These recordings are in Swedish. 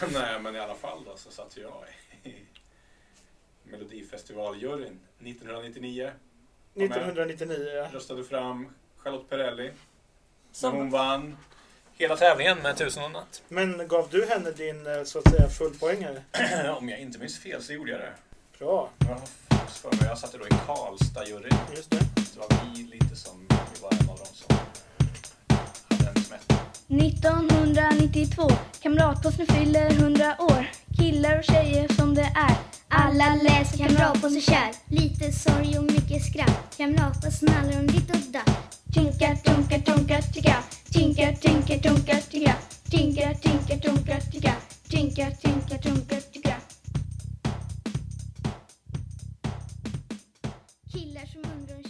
Nej, men i alla fall då så satt jag i Melodifestivaljuryn 1999. Var med. 1999 ja. Röstade fram Charlotte Perrelli. Som, hon vann hela tävlingen med tusen och natt. Men gav du henne din eh, så att säga fullpoängare? Om jag inte minns fel så gjorde jag det. Bra, för mig. Jag satt då i Karlstad-juryn. just det. Det var vi lite som, vi var en av dem som. 1992, Kamratposten fyller 100 år. Killar och tjejer som det är. Alla läser Kamratposten kär. Lite sorg och mycket skratt. Kamratposten handlar om ditt och datt. Tinka, tunka, tunka, ticka. Tinka, tinka, tunka, ticka. Tinka, tinka, tunka, ticka. Tinka, tinka, tunka, ticka. Killar som undrar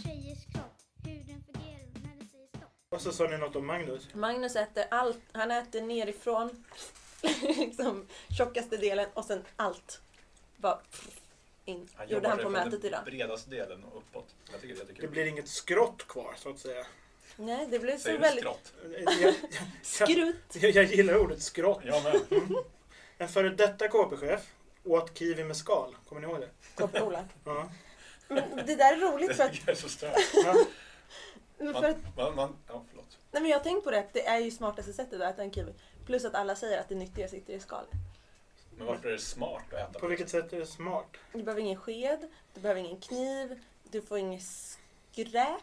och så sa ni något om Magnus. Magnus äter allt. Han äter nerifrån. liksom tjockaste delen och sen allt. Bara in. Han Gjorde han på mötet idag. bredaste delen och uppåt. Jag tycker det är Det blir inget skrott kvar så att säga. Nej, det blev så Säger väldigt... skrott? Jag, Skrutt. jag, jag gillar ordet skrott. Jag med. En före detta KP-chef åt kiwi med skal. Kommer ni ihåg det? Korpola. Ja. Men det där är Det roligt för att... tycker jag är så stört. ja. För Man, att man, man, ja, förlåt. Nej, men jag har tänkt på det, att det är ju smartaste sättet att äta en kiwi. Plus att alla säger att det nyttiga sitter i skalet. Men varför är det smart att äta På vilket sätt är det smart? Du behöver ingen sked, du behöver ingen kniv, du får inget skräp.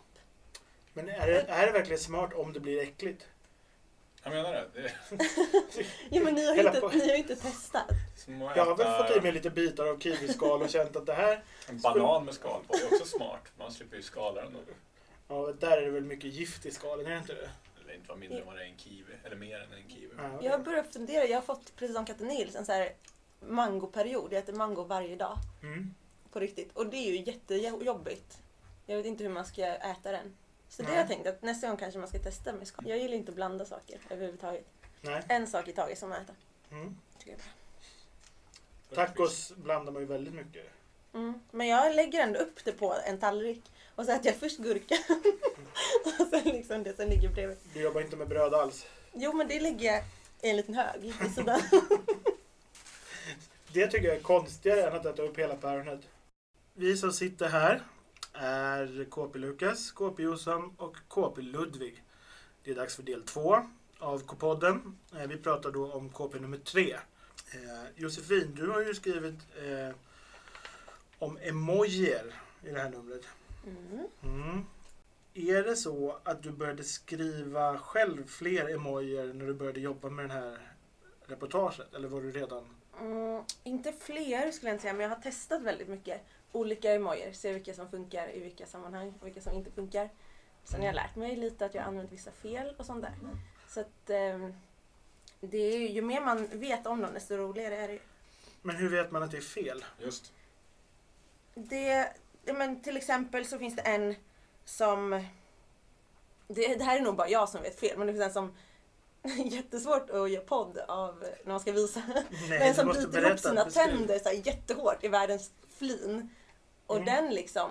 Men är det, är det verkligen smart om det blir äckligt? Jag menar det. Det Ja, men ni har ju Hela inte, på- ni har ju inte testat. att Jag har väl äta fått i mig lite bitar av kiwiskal och känt att det här, en banan med skal på. Är också smart. Man slipper ju skala den. Ja där är det väl mycket gift i skalen, är det inte det? Eller inte vara mindre än vad det är en kiwi. Eller mer än en kiwi. Ja, Jag har börjat fundera, jag har fått precis som katten Nils en så här mangoperiod. Jag äter mango varje dag. Mm. På riktigt. Och det är ju jättejobbigt. Jag vet inte hur man ska äta den. Så det har Nej. jag tänkt att nästa gång kanske man ska testa med skal. Jag gillar inte att blanda saker överhuvudtaget. Nej. En sak i taget som att äta. Mm. Tycker jag är bra. Tacos blandar man ju väldigt mycket. Mm. Men jag lägger ändå upp det på en tallrik. Och så äter jag först gurka. och sen liksom det som ligger bredvid. Du jobbar inte med bröd alls. Jo men det lägger jag i en liten hög sidan. Det tycker jag är konstigare än att äta upp hela päronet. Vi som sitter här är KP Lukas, KP Jossan och KP Ludvig. Det är dags för del två av K-podden. Eh, Vi pratar då om KP nummer tre. Eh, Josefin, du har ju skrivit eh, om emojier i det här numret. Mm. Mm. Är det så att du började skriva själv fler emojier när du började jobba med det här reportaget? Eller var du redan... Mm, inte fler skulle jag inte säga, men jag har testat väldigt mycket olika emojier. Se vilka som funkar i vilka sammanhang och vilka som inte funkar. Sen har jag lärt mig lite att jag har använt vissa fel och sånt där. Så att ehm, det är ju, ju mer man vet om dem desto roligare är det ju. Men hur vet man att det är fel? Just. det, men till exempel så finns det en som... Det, det här är nog bara jag som vet fel, men det finns en som jättesvårt att göra podd av när man ska visa. Nej, du som biter ihop sina tänder så här jättehårt i världens flin. Och Mm. den liksom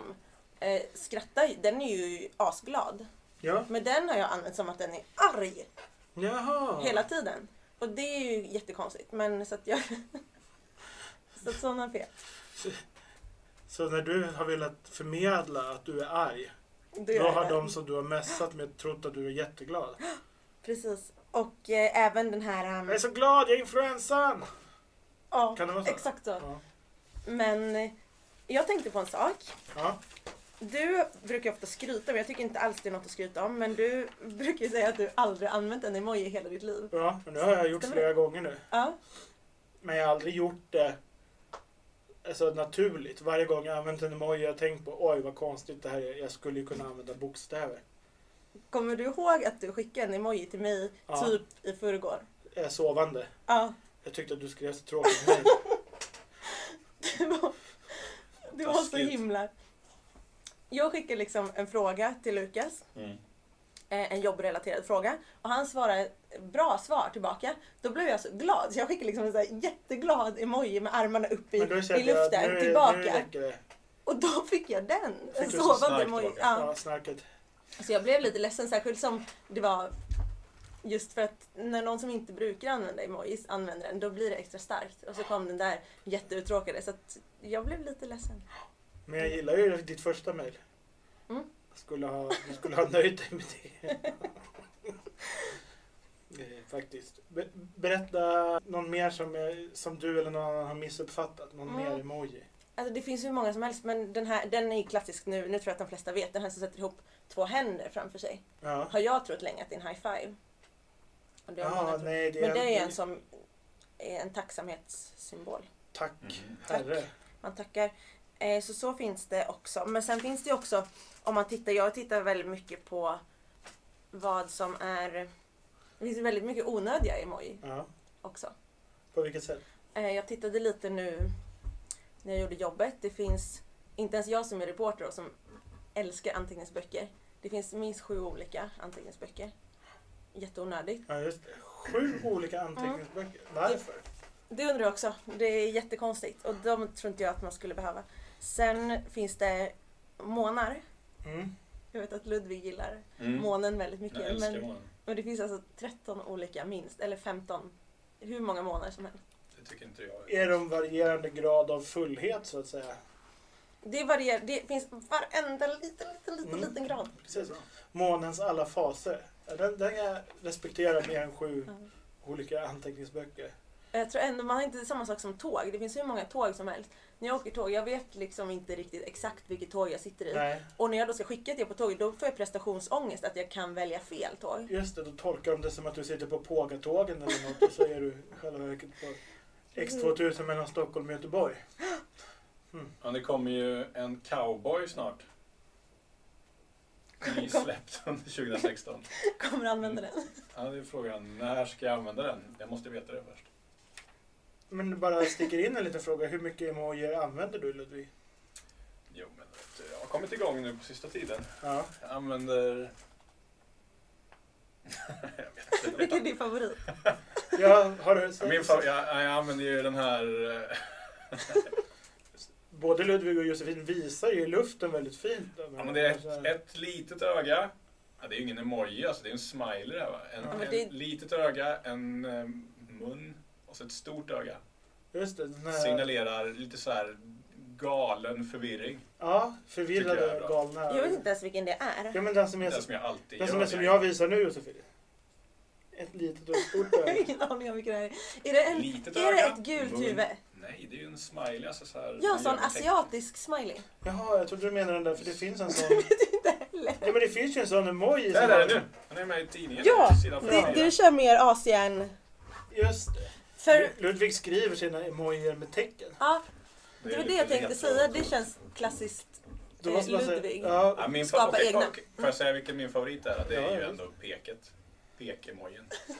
eh, skrattar, den är ju asglad. Ja. Men den har jag använt som att den är arg Jaha. hela tiden. Och det är ju jättekonstigt. Men så att jag... så att sådana fel. Så när du har velat förmedla att du är arg, Det då har de som du har messat med trott att du är jätteglad. Precis. Och eh, även den här... Um, Jag är så glad, jag är influensan! ja, Kan det vara så? exakt så. Ja. Men eh, jag tänkte på en sak. ja. Du brukar ofta skryta, men jag tycker inte alls det är något att skryta om. Men du brukar ju säga att du aldrig använt en emoji i hela ditt liv. ja men nu har jag gjort flera gånger nu. Ja. Men jag har aldrig gjort det alltså, naturligt. Varje gång jag använt en emoji har jag tänkt på oj vad konstigt det här är. Jag skulle ju kunna använda bokstäver. Kommer du ihåg att du skickade en emoji till mig Ja. typ i förrgår? Jag är sovande. Ja. Jag tyckte att du skrev så tråkigt. Det var, det var så himla... Jag skickade liksom en fråga till Lukas. Mm. Eh, En jobbrelaterad fråga. Och han svarade bra svar tillbaka. Då blev jag så glad. Så jag skickade liksom en så här jätteglad emoji med armarna upp i, i luften nu, tillbaka. nu. Och då fick jag den. Fick En sovande emoji. Ja. Ja. Så jag blev lite ledsen särskilt som det var Just för att när någon som inte brukar använda emojis använder den, då blir det extra starkt. Och så kom den där jätteuttråkade, så jag blev lite ledsen. Men jag gillar ju ditt första mejl. Mm. Skulle ha, du skulle ha nöjt dig med det. Eh, Faktiskt. Be- berätta någon mer som, är, som du eller någon annan har missuppfattat. Någon Mm. mer emoji. Alltså det finns ju hur många som helst, men den här den är ju klassisk nu. Nu tror jag att de flesta vet. Den här som sätter ihop två händer framför sig. Ja. Har jag trott länge att det är en high five. Det Ja, nej, det Men det är en som är en tacksamhetssymbol. Tack, Mm. herre. Man tackar. Eh, så så finns det också. Men sen finns det också, om man tittar, jag tittar väldigt mycket på vad som är, det finns väldigt mycket onödiga emoji Ja. också. På vilket sätt? Eh, jag tittade lite nu när jag gjorde jobbet. Det finns, inte ens jag som är reporter och som älskar anteckningsböcker. Det finns minst sju olika anteckningsböcker. Jätteonödigt. Ja, just det. Sju olika anteckningsböcker. Varför? Det undrar jag också. Det är jättekonstigt och de tror inte jag att man skulle behöva. Sen finns det månar. Mm. Jag vet att Ludvig gillar Mm. månen väldigt mycket. Jag men, månen. men det finns alltså 13 olika minst, eller 15. Hur många månader som helst. Det tycker inte jag. Är de varierande grad av fullhet så att säga? Det varierar. Det finns varenda liten, liten, liten, Mm. liten grad. Precis. Månens alla faser. Den, den jag respekterar mer än sju Ja. olika anteckningsböcker. Jag tror ändå, man har inte samma sak som tåg. Det finns hur många tåg som helst. När jag åker tåg, jag vet liksom inte riktigt exakt vilket tåg jag sitter i. Nej, Och när jag då ska skicka det på tåget, då får jag prestationsångest att jag kan välja fel tåg. just det. Då tolkar de det som att du sitter på Pågatågen eller något och så är du i själva verket på X2000 mellan Stockholm och Göteborg. Ja, det kommer ju en cowboy snart. Ny släppt under 2016. Kommer använda den. Ja, det är frågan. När ska jag använda den? Jag måste veta det först. Men det bara sticker in en liten fråga. Hur mycket emojier använder du Ludvig? Jo, men vet du, jag har kommit igång nu på sista tiden. Ja. Jag använder... jag vet. Vilken är din favorit? Ja, har du, Min fa- jag, jag använder ju den här... eh, Både Ludvig och Josefin visar ju i luften väldigt fint. Ja, men det är ett, ett litet öga. Ja, det är ju ingen emoji, alltså, det är en smiley där va. En, Ja, men en det- litet öga, en eh, mun så ett stort öga. Just det, den här, Signalerar lite så här galen förvirring. Ja, förvirrade galna. Jag vet inte ens vilken det är. Ja, men den som är, Det som jag alltid den som, gör. är som jag visar nu Josefin. Ett litet och ett stort Jag har öga. ingen aning om vilken det är. Är det, en, Litet är det ett gult huvud? Nej, det är ju en smiley. Alltså så här, Ja, sån asiatisk smiley. Jaha, jag trodde du menade den där för det finns en sån. Inte heller. Ja, men det finns ju en sån emoji. Där som är det nu! Han är med i tidningen. Ja, sidan Du, 44. du kör mer Asien. Just det. För, Ludvig skriver sina emojier med tecken. ja, det var det jag tänkte säga. Det känns klassiskt Då eh, måste man säga- Ludvig. Ja, Ja, min fa- Skapa okej, egna. Får jag säga vilken min favorit är? Det är ju ändå peket. Pek-emojin. Upp,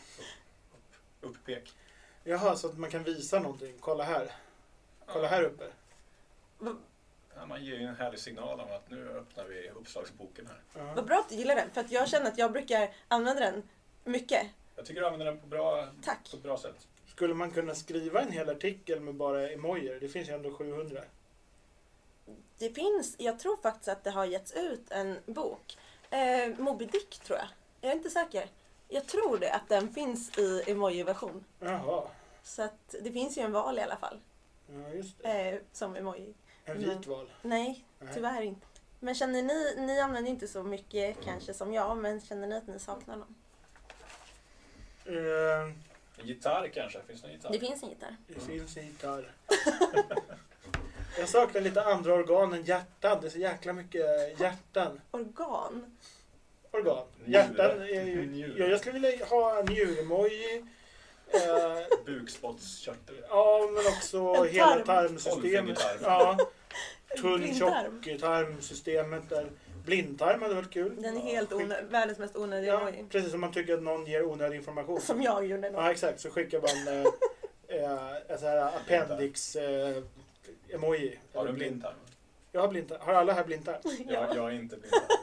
upp, upp-pek. Jaha, så att man kan visa någonting. Kolla här. Kolla här uppe. Ja, man ger ju en härlig signal om att nu öppnar vi uppslagsboken här. Ja. Vad bra att du gillar den. För att jag känner att jag brukar använda den mycket. Jag tycker du använder den på, bra, Tack. på ett bra sätt. Skulle man kunna skriva en hel artikel med bara emojier? Det finns ju ändå 700. Det finns, jag tror faktiskt att det har getts ut en bok. Eh, Moby Dick tror jag. Jag är inte säker. Jag tror det, att den finns i emoji-version. Jaha. Så att det finns ju en val i alla fall. Ja, just det. Eh, som emoji. En vit val. Nej, Nej. tyvärr inte. Men känner ni, ni använder inte så mycket kanske som jag, men känner ni att ni saknar någon? Eh, En gitarr kanske? Finns det någon gitarr? Det finns en gitarr. det finns en gitarr. Jag saknar lite andra organ än hjärtan. Det är så jäkla mycket hjärtan. Organ. Organ. Njure. Hjärtan är ju... Njure. Ja, jag skulle vilja ha en njuremoji. Eh, Bukspottkörtel. ja, men också En hela tarm. tarmsystemet. Ja, tunn, tjock tarmsystemet. Där. Blindtarm hade varit kul. Den är helt Skick- onödig, världens mest onödiga Ja, emoji. precis som man tycker att någon ger onödig information. Som jag gjorde då. Ja, exakt. Så skickar man eh, eh, en sån här appendix eh, emoji. Har du blindtarm? Jag har blindtarm. Har alla här blindtarm? Jag, jag är inte blindtarm.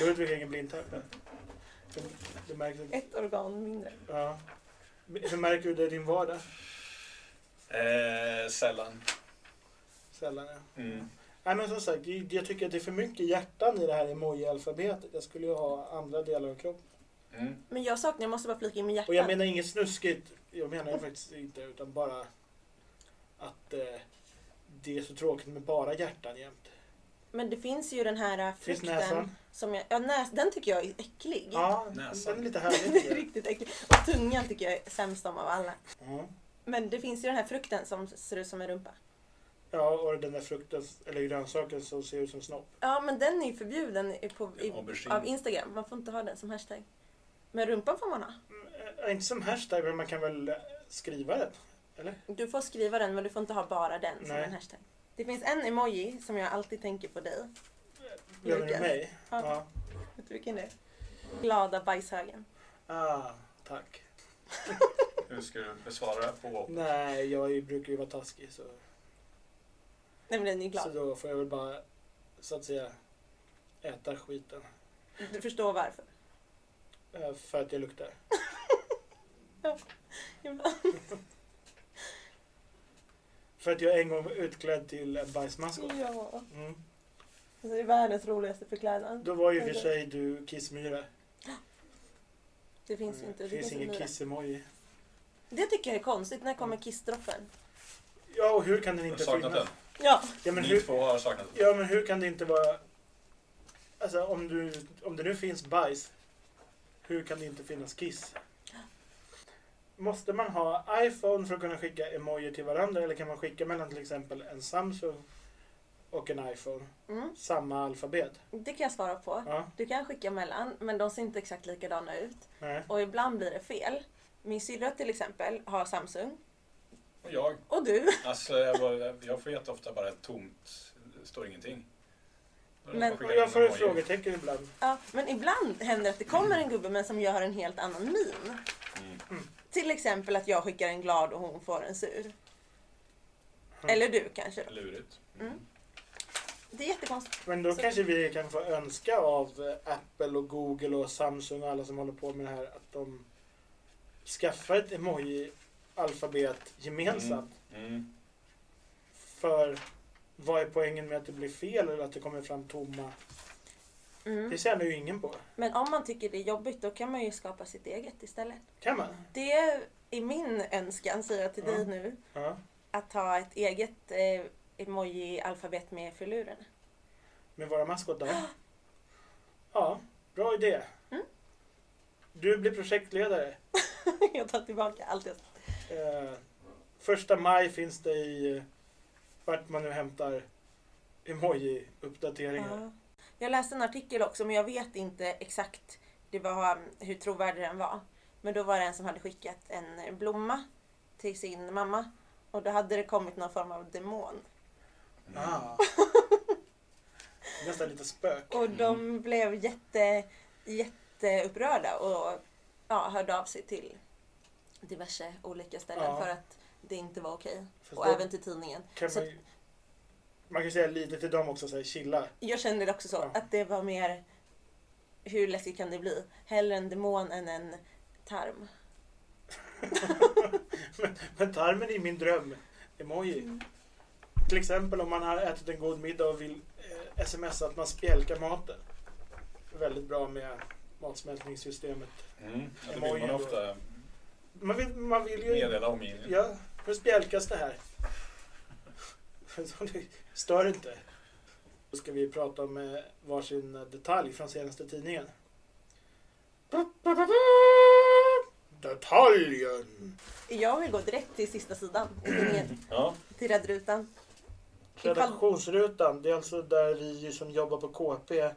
Ludvig har ingen blindtarm. Märks inte. Ett organ mindre. Ja. Hur märker du det i din vardag? Eh, sällan. Sällan ja. Mm. Nej men som sagt, jag tycker att det är för mycket hjärtan i det här emoji-alfabetet. Jag skulle ju ha andra delar av kroppen. Mm. Men jag saknar, jag måste bara flika in med hjärtat. Och jag menar inget snuskigt. Jag menar faktiskt inte. Utan bara att eh, det är så tråkigt med bara hjärtan jämt. Men det finns ju den här Finns frukten. näsan? Som jag, ja, näs, den tycker jag är äcklig. Ja, Näsan. den är lite Den är härlig. riktigt äcklig. Och tungan tycker jag är sämst om av alla. Ja. Men det finns ju den här frukten som ser ut som en rumpa. Ja, och den där frukten, eller grönsaken som ser ut som snopp. Ja, men den är ju förbjuden i, på, i, av Instagram. Man får inte ha den som hashtag. Men rumpan får man ha. Mm, Inte som hashtag, men man kan väl eh, skriva den? Eller? Du får skriva den, men du får inte ha bara den som Nej. en hashtag. Det finns en emoji som jag alltid tänker på dig. Menar du mig? Ja. Ja. Vet du vilken det är? Glada bajshögen. Ah, tack. Hur ska du besvara på? Nej, jag brukar ju vara taskig så, Nej men den är så glad. då får jag väl bara så att säga äta skiten. Du förstår varför. Eh, För att jag luktar. Ibland. För att jag en gång var utklädd till en bajsmaskot. Ja. Mm. Alltså, det är världens roligaste förklädnad. Då var ju för sig du kissmyra. Det finns ju inte. Det Det, finns finns ingen inte kiss-emoji. det tycker jag är konstigt. När kommer kissdroppen? Ja, och hur kan den Jag har inte saknat finnas? Ja. Ja, men Ni hur, två har saknat ja, men hur kan det inte vara... Alltså om, du, om det nu finns bajs, hur kan det inte finnas kiss? Måste man ha iPhone för att kunna skicka emoji till varandra eller kan man skicka mellan till exempel en Samsung och en iPhone? Mm. Samma alfabet? Det kan jag svara på. Ja, Du kan skicka mellan, men de ser inte exakt likadana ut. nej. Och ibland blir det fel. Min syrra till exempel har Samsung. Och jag. Och du. Alltså, jag, bara, jag får jätteofta bara ett tomt, det står ingenting. Men- jag jag en får ett emoji. frågetecken ibland. Ja, men ibland händer det att det kommer en gubbe men som gör en helt annan min. Mm. Till exempel att jag skickar en glad och hon får en sur. Mm. Eller du kanske. Lurigt. Mm. Det är jättekonstigt. Men då Så- kanske vi kan få önska av eh, Apple och Google och Samsung och alla som håller på med det här att de skaffar ett emoji-alfabet gemensamt. Mm. För vad är poängen med att det blir fel eller att det kommer fram tomma? Mm. Det tjänar ju ingen på. Men om man tycker det är jobbigt då kan man ju skapa sitt eget istället. Kan man? Det är min önskan, säger jag till dig nu. Att ha ett eget eh, emoji-alfabet med filuren. Med våra maskotar? Ja, bra idé. Mm. Du blir projektledare. jag tar tillbaka allt jag sagt. Eh, första maj finns det i vart man nu hämtar emoji-uppdateringar. Ja. Jag läste en artikel också men jag vet inte exakt det var, hur trovärdig den var. Men då var det en som hade skickat en blomma till sin mamma. Och då hade det kommit någon form av demon. Ah. Nästan lite spök. Och de blev jätte, jätteupprörda och ja, hörde av sig till diverse olika ställen Ja. för att det inte var okej. Fast Och då även till tidningen. kan så- man, ju- man kan ju säga lite till dem också, så här, chilla. Jag kände det också så, Ja. att det var mer hur läskigt kan det bli? Hellre en demon än en tarm. men, men tarmen är min dröm. Emoji. Mm. Till exempel om man har ätit en god middag och vill eh, smsa att man spjälkar maten. Väldigt bra med matsmältningssystemet. Mm. Ja, då vill man ofta Man vill, man vill ju... meddela omgivningen. Ja, hur spjälkas det här? Stör inte. Då ska vi prata om eh, varsin detalj från senaste tidningen. Detaljen! Jag vill gå direkt till sista sidan i tidningen, Ja. till räddrutan. Ifall, Redaktionsrutan, det är alltså där vi som jobbar på KP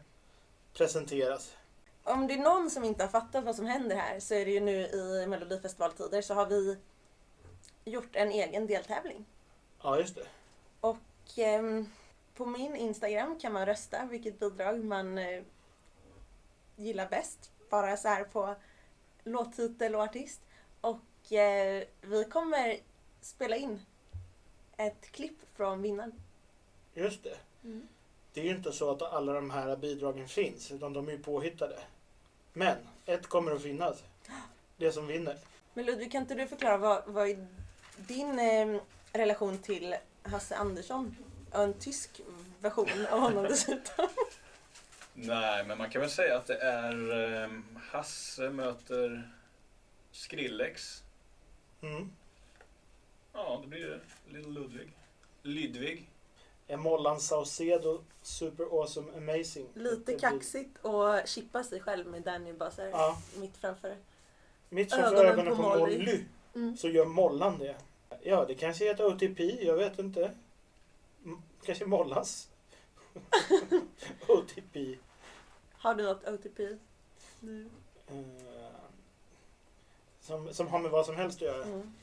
presenteras. Om det är någon som inte har fattat vad som händer här så är det ju nu i Melodifestivaltider så har vi gjort en egen deltävling. Ja, just det. Och ehm, på min Instagram kan man rösta vilket bidrag man eh, gillar bäst. Bara så här på låttitel och artist. Och eh, vi kommer spela in ett klipp från vinnaren. Just det. Det är ju inte så att alla de här bidragen finns, utan de är ju påhittade. Men ett kommer att finnas. Det som vinner. Men Ludvig, kan inte du förklara vad, vad är din eh, relation till Hasse Andersson? En tysk version av honom dessutom. Nej, men man kan väl säga att det är eh, Hasse möter Skrillex. Mm. Ja, det blir det. Little Ludvig. Lydvig. Är Mollan Saucedo super awesome amazing? Lite Det kaxigt och chippa sig själv med Danny här, Ja. mitt framför. Mitt framför Ögonen ögonen på på Molly. Molly Mm. så gör Mollan det. Ja, det kanske heter OTP, jag vet inte. Kanske Mollas. OTP. Har du något OTP? Nu. Eh, som, som har med vad som helst att göra. Mm.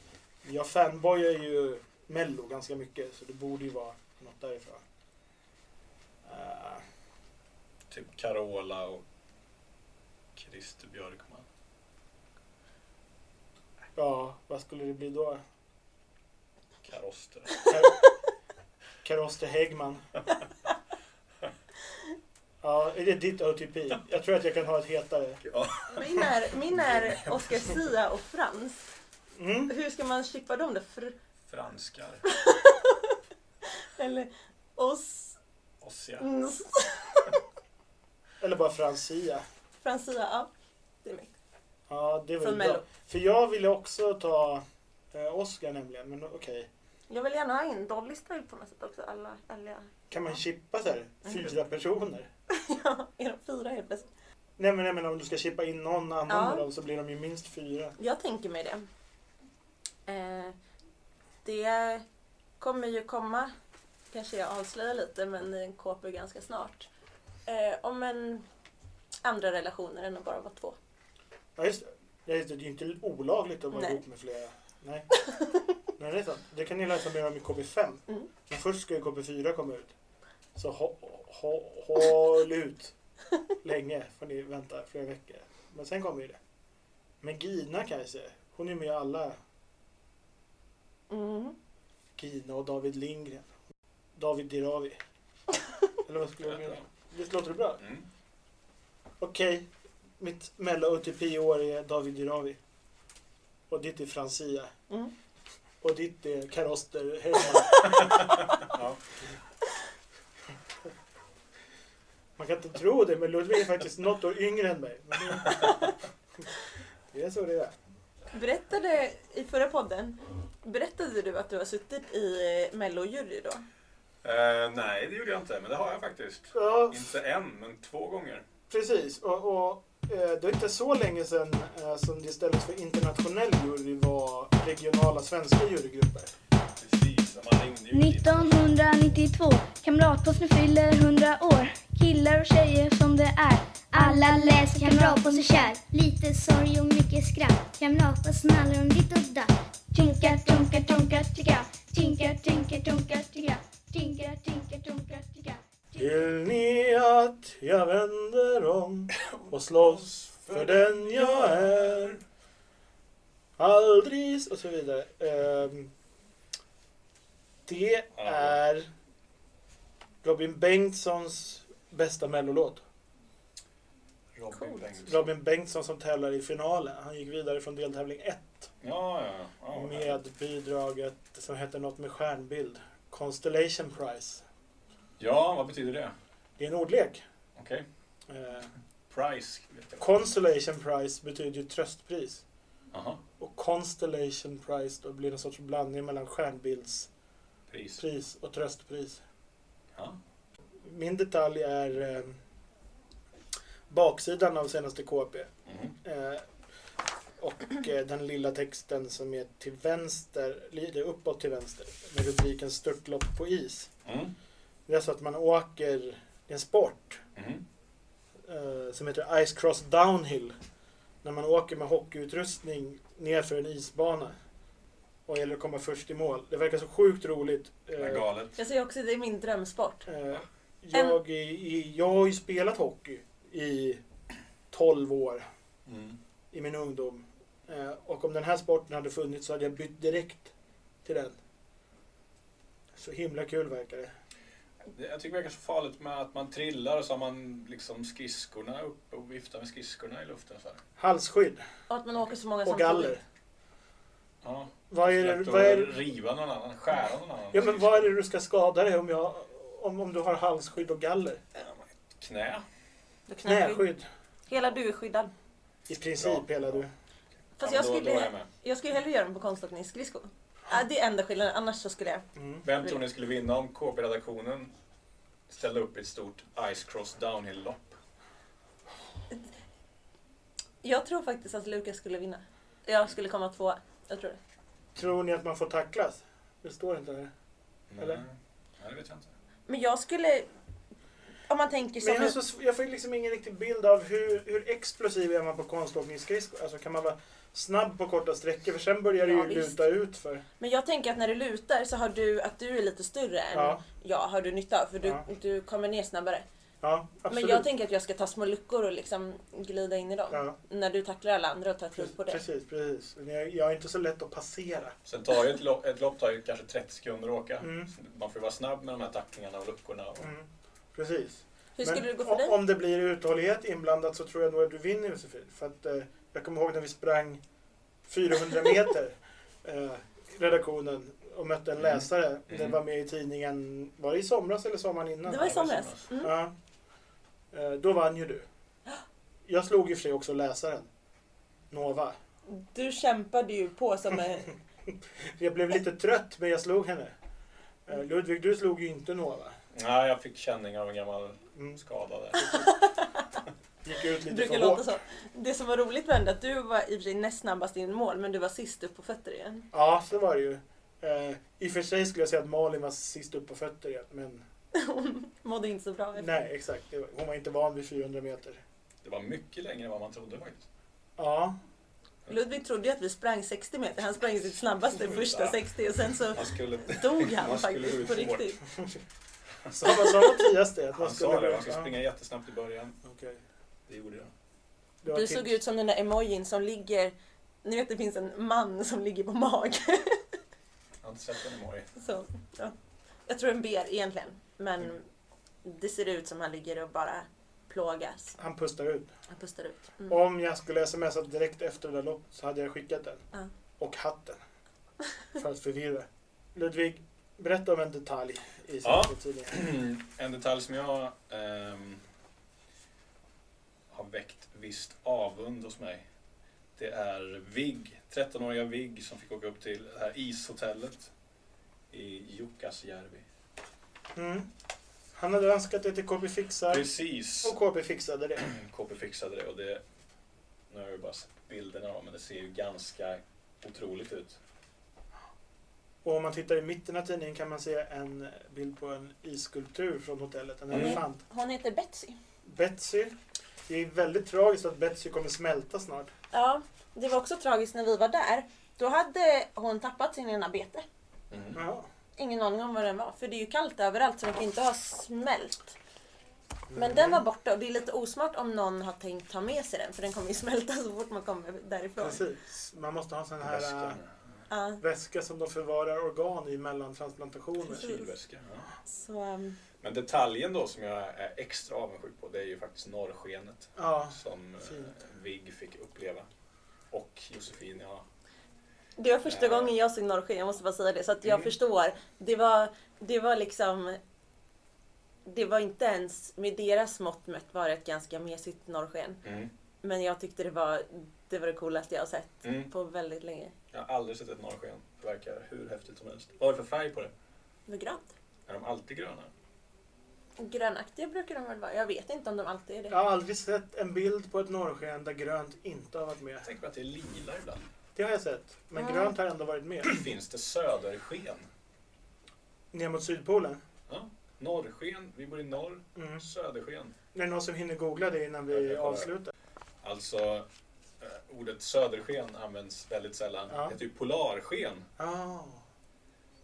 Jag fanboyar ju Mello ganska mycket så det borde ju vara något därifrån. Eh, Typ Carola och Christer Björkman. ja, vad skulle det bli då? Karoster. Kar- Karoster Häggman. Ja, är det ditt OTP? Jag tror att jag kan ha ett hetare. Ja. Min är, min är Oscar Sia och Frans. Mm. Hur ska man chippa dem då? Fr Franskar. eller Os... Ossia. Ns. Eller bara Francia. Frans Sia, ja. Det är mitt. Ja, det var ju Från bra. Mello. För jag ville också ta eh, Oscar nämligen, men okej. Jag vill gärna ha in Dolly Style på något sätt också. Alla, alla, Kan man chippa så här, fyra personer? ja, är de fyra helt plötsligt? Nej men jag menar om du ska chippa in någon annan Ja. med dem så blir de ju minst fyra. Jag tänker mig det. Eh, det kommer ju komma, kanske jag avslöjar lite, men en KP ganska snart. Eh, om en andra relationer än att bara vara två. Ja just det. Ja, just det. Det är ju inte olagligt att vara Nej. ihop med flera. Nej. Nej det är sant. Det kan ni läsa mer om i KB5. Mm. Men först ska ju KB4 komma ut. Så hå- hå- håll ut länge får ni vänta flera veckor. Men sen kommer ju det. Men Gina kanske. Hon är med i alla. Mm. Gina och David Lindgren. David Dirawi. Eller vad skulle jag mena? Visst låter det bra? Mm. Okej. Mitt mello OTP i år är David Dirawi. Och ditt är Francia. Mm. Och ditt är Karoster Hellman. Ja. Man kan inte tro det, men Ludvig är faktiskt något år yngre än mig. Det, är så det är. Berättade i förra podden, berättade du att du har suttit i mellojury då? Eh, nej, det gjorde jag inte, men det har jag faktiskt. Ja, Inte en, men två gånger. precis. Och, och eh, det är inte så länge sedan eh, som det istället för internationell jury var regionala svenska jurygrupper. Precis, man ringde ju dit. 1992, Kamratposten fyller 100 år. Killar och tjejer som det är. Alla läser Kamratposten kär. Lite sorg och mycket skratt. Kamratposten handlar om ditt och datt. Tynkar, tunkar, tunkar, tycka. Tynkar, tynkar, tunkar, tycka. Tynkar, tynkar, tunkar, tycka. Vill ni att jag vänder om och slåss för den jag är? Aldrig... Och så vidare. Ehm, det är Robin Bengtssons bästa mellolåt. Robin. Bengtsson. Robin Bengtsson som tävlar i finalen. Han gick vidare från deltävling 1 Ja, ja. ja. med bidraget som heter något med stjärnbild. Constellation Prize. Ja, vad betyder det? Det är en ordlek. Okej. Eh, Price, vet jag. Constellation Prize betyder ju tröstpris. Aha. Och Constellation Prize då blir en sorts blandning mellan stjärnbildspris Pris. och tröstpris. Ja. Min detalj är eh, baksidan av senaste KP. Mhm. Eh, och eh, den lilla texten som är till vänster, lite uppåt till vänster, med rubriken Störtlopp på is. Mm. Det är så att man åker, det är en sport Mhm. eh, som heter Ice Cross Downhill. När man åker med hockeyutrustning nerför en isbana. Och gäller att komma först i mål. Det verkar så sjukt roligt. Eh, galet. Jag säger också att det är min drömsport. eh, jag, i, jag har ju spelat hockey i 12 år Mm. i min ungdom. Eh, och om den här sporten hade funnits så hade jag bytt direkt till den. Så himla kul verkar det. Jag tycker det verkar så farligt med att man trillar och så har man liksom skridskorna uppe och viftar med skridskorna i luften. Så här. Halsskydd Och att man åker så många och samtidigt. galler. Ja. Vad är, det, vad, är, riva någon annan, skära någon annan. ja, men vad är det du ska skada dig om, jag, om, om du har halsskydd och galler? Knä. Knäskydd. Hela du är skyddad. I princip Bra. hela du. Fast Ja, jag skulle, jag jag skulle hellre göra den på konståkningsskridskor. Ja, det är enda skillnaden, annars så skulle jag... Mm. Vem tror ni skulle vinna om KP-redaktionen ställde upp ett stort Ice Cross Downhill-lopp? Jag tror faktiskt att Lukas skulle vinna. Jag skulle komma tvåa. Jag tror det. Tror ni att man får tacklas? Det står inte där. Eller? Nej, Nej, det vet jag inte. Men jag skulle... Om man tänker som... Men jag, så, jag får liksom ingen riktig bild av hur, hur explosiv är man på konståkningsskridskor. Alltså kan man vara snabb på korta sträckor? För sen börjar det Ja, ju visst. luta ut för. Men jag tänker att när du lutar så har du, att du är lite större än Ja. jag har du nytta av. För du, Ja. du kommer ner snabbare. Ja, absolut. Men jag tänker att jag ska ta små luckor och liksom glida in i dem. Ja, När du tacklar alla andra och tar tid på det. precis, precis. Men jag, jag är inte så lätt att passera. Sen tar ju ett lopp, ett lopp tar ju kanske 30 sekunder att åka. Mm. Man får ju vara snabb med de här tacklingarna och luckorna. Och... Mm. Precis. Hur Men skulle det gå för dig? Om det blir uthållighet inblandat så tror jag nog att du vinner Josefin. För att eh, jag kommer ihåg när vi sprang 400 meter, eh, redaktionen, och mötte en Mm. läsare. Mm. Den var med i tidningen, var det i somras eller sommaren innan? Det var i somras. Mm. Ja. Eh, då vann ju du. Jag slog i och för sig också läsaren. Nova. Du kämpade ju på som en... Jag blev lite trött men jag slog henne. Eh, Ludvig, du slog ju inte Nova. Nej, jag fick känning av en gammal Mm. skada där. Gick ut lite brukar för låta hårt. så. Det som var roligt var ändå att du var i och för sig näst snabbast in i mål men du var sist upp på fötter igen. Ja, så var det ju. Eh, I och för sig skulle jag säga att Malin var sist upp på fötter igen. Men Mådde inte så bra. nej, exakt. Det var- Hon var inte van vid 400 meter. Det var mycket längre än vad man trodde faktiskt. Ja, Ludvig trodde ju att vi sprang 60 meter. Han sprang sitt snabbaste första Ja. 60 och sen så Man skulle, dog han Man skulle faktiskt ut på hårt. riktigt. så var sa Mattias det. Att man han sa det, man skulle ja, springa jättesnabbt i början. okej. Det gjorde jag. Du tips. såg ut som den där emojin som ligger... Ni vet det finns en man som ligger på mage. Jag har inte sett den imorgon. Så, ja. Jag tror en ber egentligen. Men det ser ut som han ligger och bara plågas. Han pustar ut. Han pustar ut. Mm. Om jag skulle smsa direkt efter det där loppet så hade jag skickat den. Ja. Och hatten. För att förvirra. Ludvig, berätta om en detalj i Ja. Tidningen. En detalj som jag ehm, har väckt visst avund hos mig. Det är Vigg, 13-åriga Vigg som fick åka upp till det här ishotellet i Jukkasjärvi. Mm. Han hade önskat det till KB Fixar. Precis. Och KB fixade det. KP fixade det och det... Nu har jag ju bara sett bilderna då, men det ser ju ganska otroligt ut. Och om man tittar i mitten av tidningen kan man se en bild på en isskulptur från hotellet. En Mm. elefant. Hon heter Betsy. Betsy. Det är väldigt tragiskt att Betsy kommer smälta snart. Ja, det var också tragiskt när vi var där. Då hade hon tappat sin ena bete. Mm. Ja. Ingen aning om vad den var. För det är ju kallt överallt så den kan inte ha smält. Men den var borta och det är lite osmart om någon har tänkt ta med sig den. För den kommer ju smälta så fort man kommer därifrån. Precis. Man måste ha en sån här Väskan. äh, väska som de förvarar organ i mellan transplantationer. Kylväska. Ja. så, um, Men detaljen då som jag är extra avundsjuk på det är ju faktiskt norrskenet Ja, som eh, Fint. Vigg fick uppleva. Och Josefin, ja. det var första Ja. gången jag såg norrsken, jag måste bara säga det. Så att jag Mm. förstår. Det var, det var liksom... Det var inte ens, med deras mått mätt var det ett ganska mesigt norrsken. Mm. Men jag tyckte det var det, var det coolaste jag har sett Mm. på väldigt länge. Jag har aldrig sett ett norrsken. Det verkar hur häftigt som helst. Vad är det för färg på det? Det var grönt. Är de alltid gröna? Grönaktiga brukar de väl vara. Jag vet inte om de alltid är det. jag har aldrig sett en bild på ett norrsken där grönt inte har varit med. Jag tänker mig att det är lila ibland. Det har jag sett. Men Ja. grönt har ändå varit med. Finns det södersken? Ner mot Sydpolen. Ja. Norrsken, vi bor i norr. Mm. Södersken. Är det någon som hinner googla det innan vi avslutar? Alltså, eh, ordet södersken används väldigt sällan. Ja. Det heter ju polarsken. Ah.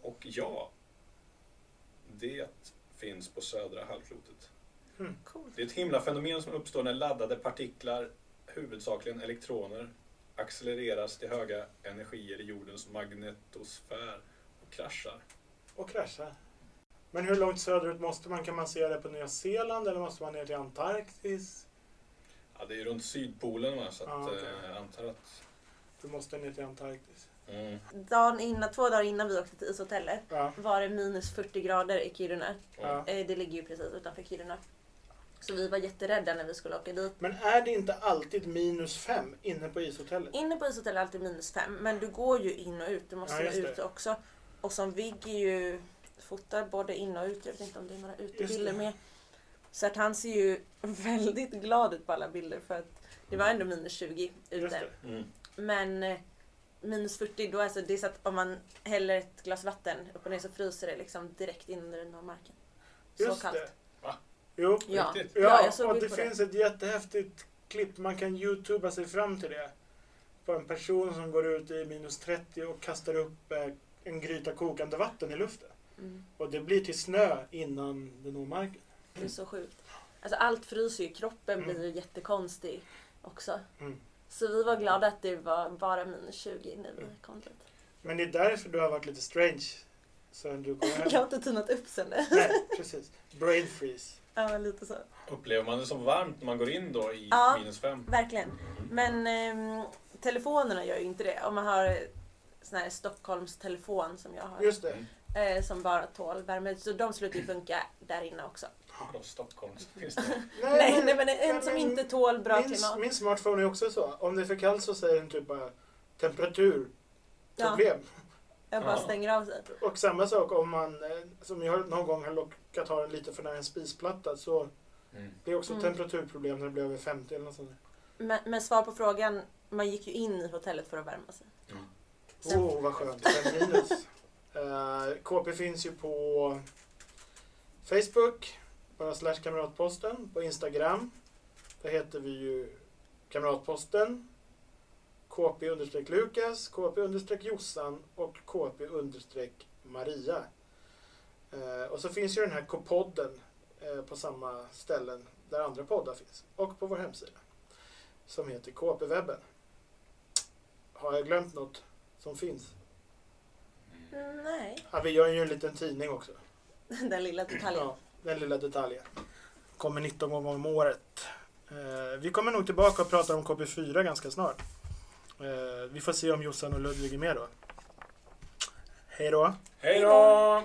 Och ja, det finns på södra halvklotet. Coolt. Det är ett himlafenomen som uppstår när laddade partiklar, huvudsakligen elektroner, accelereras till höga energier i jordens magnetosfär och kraschar. Och kraschar. Men hur långt söderut måste man? Kan man se det på Nya Zeeland eller måste man ner till Antarktis? Ja, det är runt Sydpolen va, så att, Ja, okej. eh, jag antar att... Du måste ner till Antarktis. Mm. Dagen innan, två dagar innan vi åkte till ishotellet Ja. var det minus 40 grader i Kiruna. ja. Eh, Det ligger ju precis utanför Kiruna. Så vi var jätterädda när vi skulle åka dit. Men är det inte alltid minus fem inne på ishotellet? Inne på ishotellet är alltid minus fem, men du går ju in och ut. Du måste Ja, ute också. Och som Vigg är ju fotar både in och ut. Jag vet inte om det är några utebilder med. Så att han ser ju väldigt glad ut på alla bilder för att det var ändå minus 20 Just ute. det. Mm. Men eh, minus 40, då är så, det är så att om man häller ett glas vatten upp och ner så fryser det liksom direkt in under den här marken. Så Just kallt. det. Va? Jo. Ja. Riktigt? Ja, Ja, jag såg och det på det. finns ett jättehäftigt klipp. Man kan youtuba sig fram till det. På en person som går ut i minus 30 och kastar upp eh, en gryta kokande vatten i luften. Mm. Och det blir till snö innan det når marken. Det är så sjukt. Alltså allt fryser ju, kroppen Mm. blir ju jättekonstig också. Mm. Så vi var glada att det var bara minus 20 när vi Mm. kom dit. Men det är därför du har varit lite strange. Sen du kom hem. Jag har inte tunat upp sen dess. Nej, precis. Brain freeze. Ja, lite så. Upplever man det som varmt när man går in då i Ja. minus fem? Verkligen. Men ehm, telefonerna gör ju inte det. Om man har eh, sån här Stockholms telefon som jag har. Just det. Mm. Eh, som bara tål värme. Så de slutar ju funka där inne också. Vadå Stockholm? Finns det? Nej, nej men en som inte tål bra min, klimat. Min smartphone är också så. Om det är för kallt så säger den typ bara temperaturproblem. Ja. Jag bara Ja. stänger av sig. Och samma sak om man, eh, som jag någon gång har råkat ha den lite för nära en spisplatta så Mm. det är också Mm. temperaturproblem när det blir över 50 eller något sånt. Men, men svar på frågan. Man gick ju in i hotellet för att värma sig. Åh, oh, vad skönt. Fem minus. Eh, KP finns ju på Facebook, bara slash Kamratposten. På Instagram, där heter vi ju Kamratposten. KP understreck Lukas, KP understreck Jossan och KP understreck Maria. Eh, och så finns ju den här K-podden eh, på samma ställen där andra poddar finns. Och på vår hemsida. Som heter KP-webben. Har jag glömt något som finns? Nej, Ja, vi gör ju en liten tidning också. den lilla detaljen. Ja, den lilla detaljen. Kommer 19 gånger om året. Eh, vi kommer nog tillbaka och prata om KP4 ganska snart. Eh, vi får se om Jossan och Ludvig är med då. Hej då! Hej då!